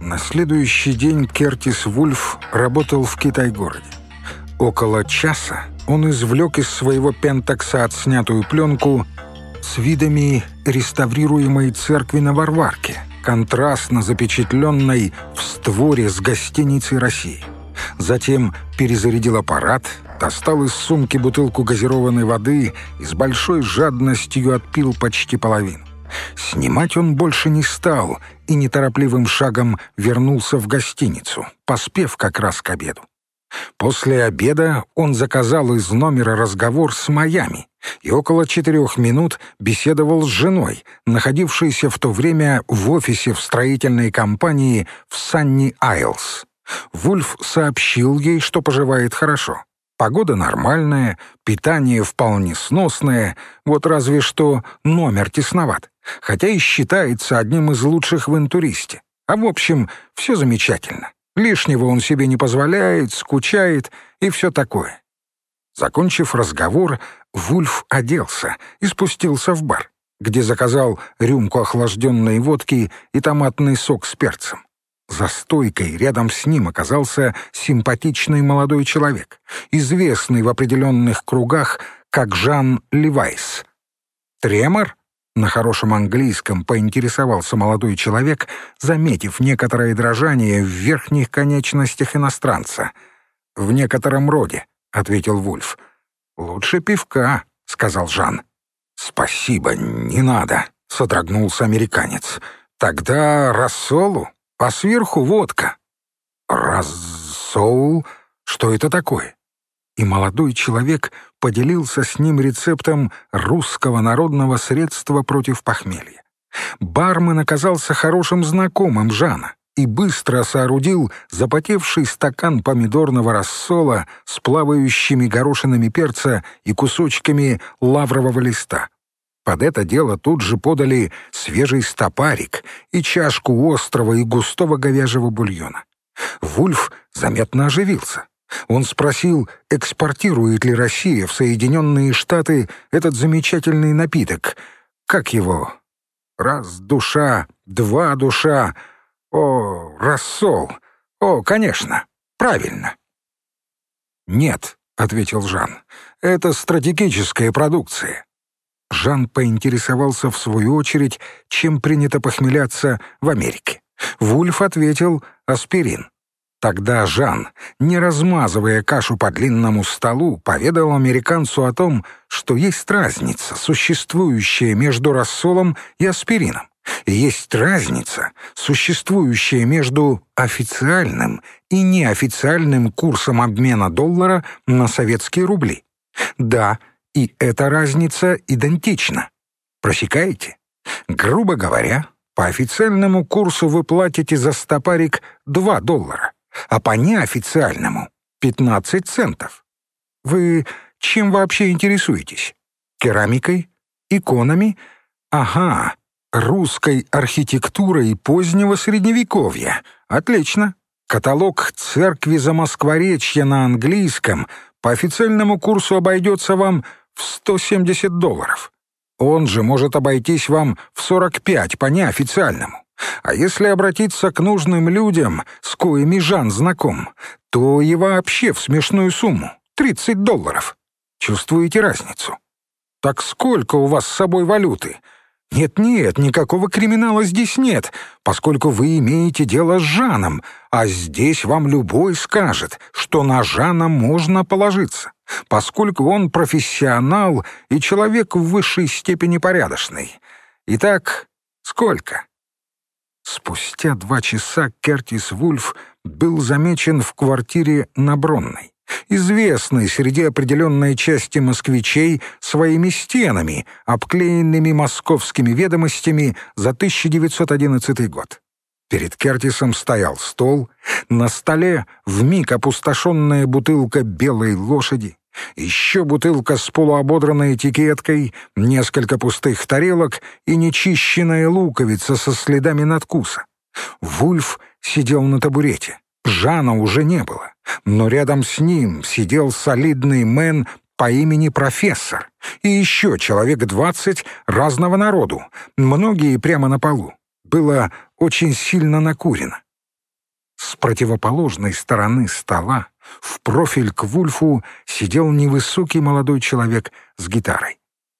На следующий день Кертис Вульф работал в Китай-городе. Около часа он извлек из своего пентакса отснятую пленку с видами реставрируемой церкви на Варварке, контрастно запечатленной в створе с гостиницей России. Затем перезарядил аппарат, достал из сумки бутылку газированной воды и с большой жадностью отпил почти половину. Снимать он больше не стал и неторопливым шагом вернулся в гостиницу, поспев как раз к обеду. После обеда он заказал из номера разговор с Майами и около четырех минут беседовал с женой, находившейся в то время в офисе в строительной компании в Санни Айлс. Вульф сообщил ей, что поживает хорошо. Погода нормальная, питание вполне сносное, вот разве что номер тесноват, хотя и считается одним из лучших в интуристе. А в общем, все замечательно. Лишнего он себе не позволяет, скучает и все такое. Закончив разговор, Вульф оделся и спустился в бар, где заказал рюмку охлажденной водки и томатный сок с перцем. За стойкой рядом с ним оказался симпатичный молодой человек, известный в определенных кругах как Жан Левайс. «Тремор?» — на хорошем английском поинтересовался молодой человек, заметив некоторое дрожание в верхних конечностях иностранца. «В некотором роде», — ответил Вульф. «Лучше пивка», — сказал Жан. «Спасибо, не надо», — содрогнулся американец. «Тогда рассолу?» А сверху водка. Рассоул? Что это такое? И молодой человек поделился с ним рецептом русского народного средства против похмелья. Бармен оказался хорошим знакомым Жана и быстро соорудил запотевший стакан помидорного рассола с плавающими горошинами перца и кусочками лаврового листа. Под это дело тут же подали свежий стопарик и чашку острого и густого говяжьего бульона. Вульф заметно оживился. Он спросил, экспортирует ли Россия в Соединенные Штаты этот замечательный напиток. Как его? Раз душа, два душа. О, рассол. О, конечно, правильно. «Нет», — ответил Жан, — «это стратегическая продукция. Жан поинтересовался в свою очередь, чем принято похмеляться в Америке. Вульф ответил «аспирин». Тогда Жан, не размазывая кашу по длинному столу, поведал американцу о том, что есть разница, существующая между рассолом и аспирином. Есть разница, существующая между официальным и неофициальным курсом обмена доллара на советские рубли. Да, и эта разница идентична. Просекаете? Грубо говоря, по официальному курсу вы платите за стопарик 2 доллара, а по неофициальному — 15 центов. Вы чем вообще интересуетесь? Керамикой? Иконами? Ага, русской архитектурой позднего Средневековья. Отлично. Каталог церкви Замоскворечья на английском по официальному курсу обойдется вам в 170 долларов. Он же может обойтись вам в 45 по неофициальному. А если обратиться к нужным людям, с коими Жан знаком, то и вообще в смешную сумму — 30 долларов. Чувствуете разницу? Так сколько у вас с собой валюты? Нет-нет, никакого криминала здесь нет, поскольку вы имеете дело с Жаном, а здесь вам любой скажет, что на Жана можно положиться, поскольку он профессионал и человек в высшей степени порядочный. Итак, сколько? Спустя два часа Кертис Вульф был замечен в квартире на Бронной известный среди определенной части москвичей своими стенами, обклеенными московскими ведомостями за 1911 год. Перед Кертисом стоял стол, на столе вмиг опустошенная бутылка белой лошади, еще бутылка с полуободранной этикеткой, несколько пустых тарелок и нечищенная луковица со следами надкуса. Вульф сидел на табурете. Жана уже не было, но рядом с ним сидел солидный мэн по имени профессор и еще человек двадцать разного народу, многие прямо на полу. Было очень сильно накурено. С противоположной стороны стола в профиль к Вульфу сидел невысокий молодой человек с гитарой.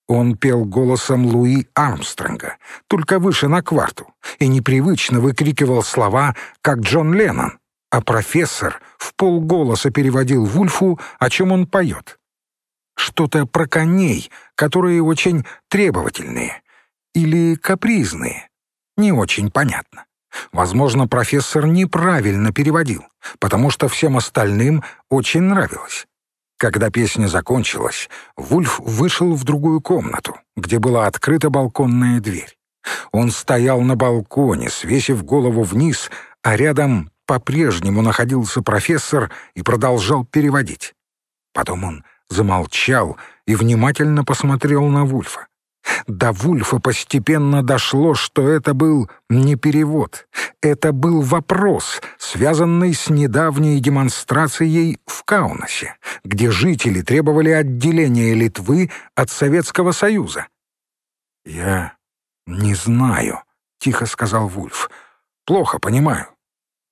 Он пел голосом Луи Армстронга, только выше на кварту, и непривычно выкрикивал слова, как Джон Леннон, а профессор в полголоса переводил Вульфу, о чем он поет. Что-то про коней, которые очень требовательные или капризные. Не очень понятно. Возможно, профессор неправильно переводил, потому что всем остальным очень нравилось. Когда песня закончилась, Вульф вышел в другую комнату, где была открыта балконная дверь. Он стоял на балконе, свесив голову вниз, а рядом по-прежнему находился профессор и продолжал переводить. Потом он замолчал и внимательно посмотрел на Вульфа. До Вульфа постепенно дошло, что это был не перевод. Это был вопрос, связанный с недавней демонстрацией в Каунасе, где жители требовали отделения Литвы от Советского Союза. «Я не знаю», — тихо сказал Вульф. «Плохо понимаю».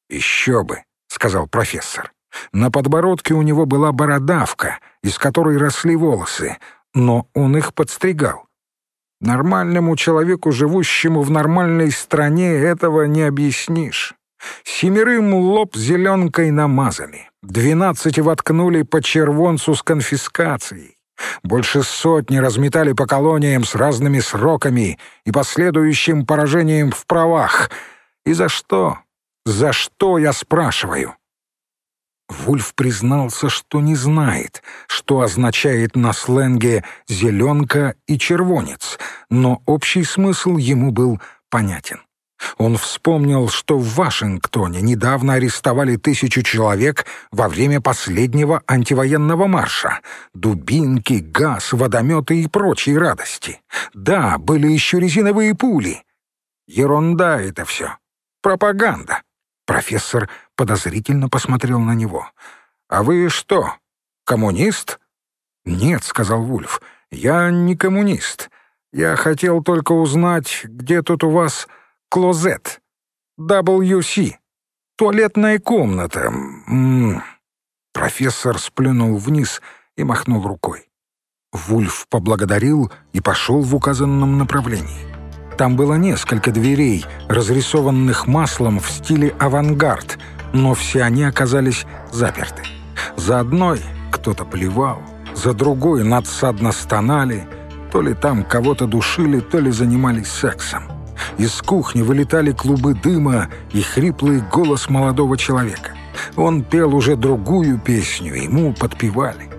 «Еще бы», — сказал профессор. На подбородке у него была бородавка, из которой росли волосы, но он их подстригал. Нормальному человеку, живущему в нормальной стране, этого не объяснишь. Семерым лоб зеленкой намазали, двенадцати воткнули по червонцу с конфискацией. Больше сотни разметали по колониям с разными сроками и последующим поражением в правах. И за что? За что, я спрашиваю? Вульф признался, что не знает, что означает на сленге «зеленка» и «червонец», но общий смысл ему был понятен. Он вспомнил, что в Вашингтоне недавно арестовали тысячу человек во время последнего антивоенного марша. Дубинки, газ, водометы и прочие радости. Да, были еще резиновые пули. Ерунда это все. Пропаганда. Профессор подозрительно посмотрел на него. «А вы что, коммунист?» «Нет», — сказал Вульф, — «я не коммунист. Я хотел только узнать, где тут у вас клозет. WC. Туалетная комната. М -м -м. Профессор сплюнул вниз и махнул рукой. Вульф поблагодарил и пошел в указанном направлении. Там было несколько дверей, разрисованных маслом в стиле авангард, но все они оказались заперты. За одной кто-то плевал, за другой надсадно стонали, то ли там кого-то душили, то ли занимались сексом. Из кухни вылетали клубы дыма и хриплый голос молодого человека. Он пел уже другую песню, ему подпевали.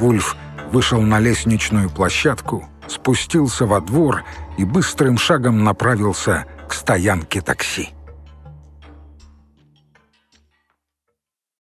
Вульф вышел на лестничную площадку, спустился во двор и быстрым шагом направился к стоянке такси.